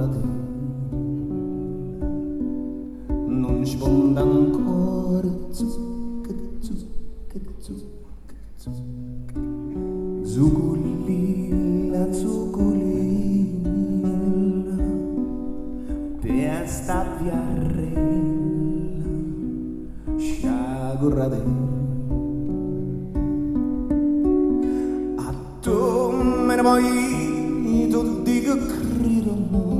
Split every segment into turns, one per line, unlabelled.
innamorate non sfonda ancora zucca zucca zucca zucca zucullilla zucullilla te sta viarrella sciagurrate tu me ne vuoi tu dico credo amore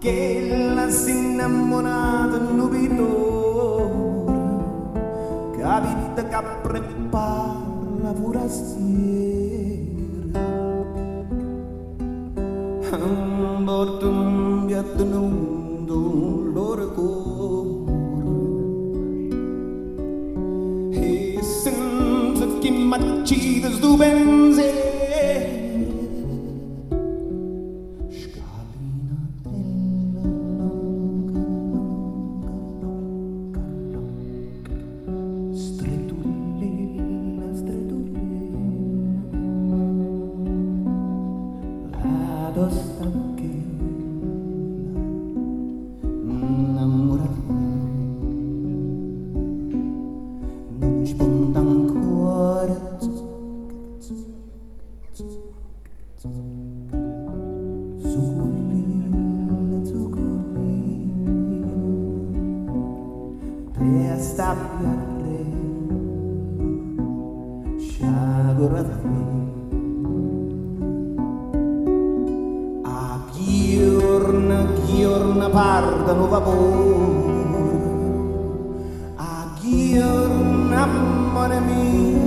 che la si innamorata nubitora capita che prepara la forastiera un bordo un piatto nudo loro cuore. E senza chi m'accide stu pensiero la stanchella innamorata. Non Giorna, diurna, pardano vapor. A diurna, mon ami.